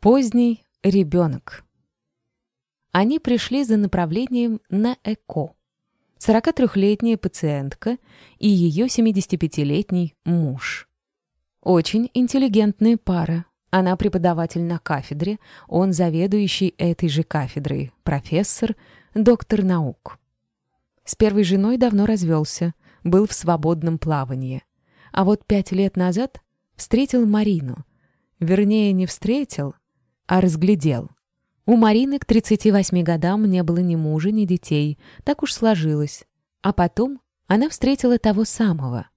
Поздний ребенок. Они пришли за направлением на ЭКО. 43-летняя пациентка и ее 75-летний муж. Очень интеллигентная пара. Она преподаватель на кафедре, он заведующий этой же кафедрой, профессор, доктор наук. С первой женой давно развелся, был в свободном плавании. А вот пять лет назад встретил Марину. Вернее, не встретил, а разглядел. У Марины к 38 годам не было ни мужа, ни детей, так уж сложилось. А потом она встретила того самого.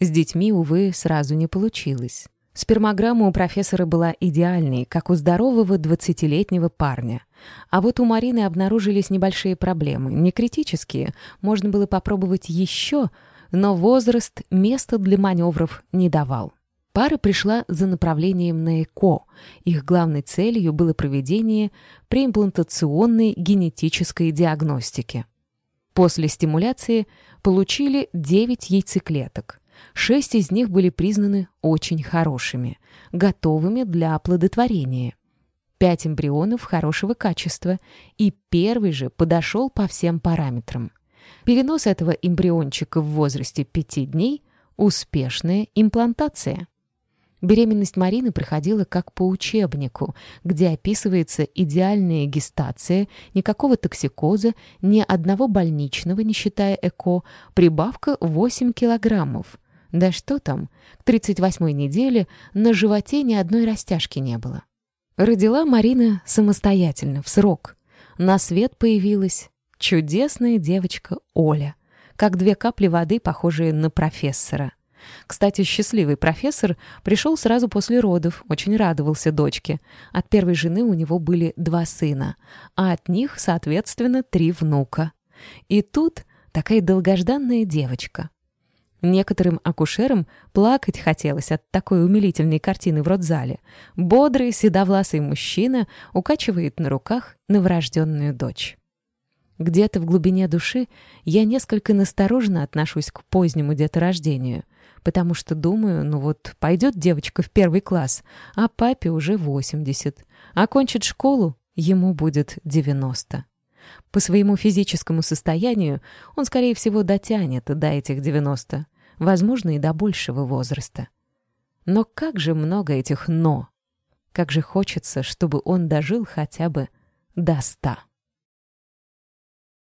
С детьми, увы, сразу не получилось. Спермограмма у профессора была идеальной, как у здорового 20-летнего парня. А вот у Марины обнаружились небольшие проблемы, не критические, можно было попробовать еще, но возраст места для маневров не давал. Пара пришла за направлением на ЭКО. Их главной целью было проведение преимплантационной генетической диагностики. После стимуляции получили 9 яйцеклеток. Шесть из них были признаны очень хорошими, готовыми для оплодотворения. Пять эмбрионов хорошего качества, и первый же подошел по всем параметрам. Перенос этого эмбриончика в возрасте 5 дней – успешная имплантация. Беременность Марины проходила как по учебнику, где описывается идеальная гестация, никакого токсикоза, ни одного больничного, не считая ЭКО, прибавка 8 килограммов. Да что там, к 38-й неделе на животе ни одной растяжки не было. Родила Марина самостоятельно, в срок. На свет появилась чудесная девочка Оля, как две капли воды, похожие на профессора. Кстати, счастливый профессор пришел сразу после родов, очень радовался дочке. От первой жены у него были два сына, а от них, соответственно, три внука. И тут такая долгожданная девочка. Некоторым акушерам плакать хотелось от такой умилительной картины в родзале. Бодрый, седовласый мужчина укачивает на руках новорожденную дочь. Где-то в глубине души я несколько настороженно отношусь к позднему деторождению потому что думаю, ну вот пойдет девочка в первый класс, а папе уже 80. Окончит школу, ему будет 90. По своему физическому состоянию он, скорее всего, дотянет до этих 90, возможно, и до большего возраста. Но как же много этих «но». Как же хочется, чтобы он дожил хотя бы до ста.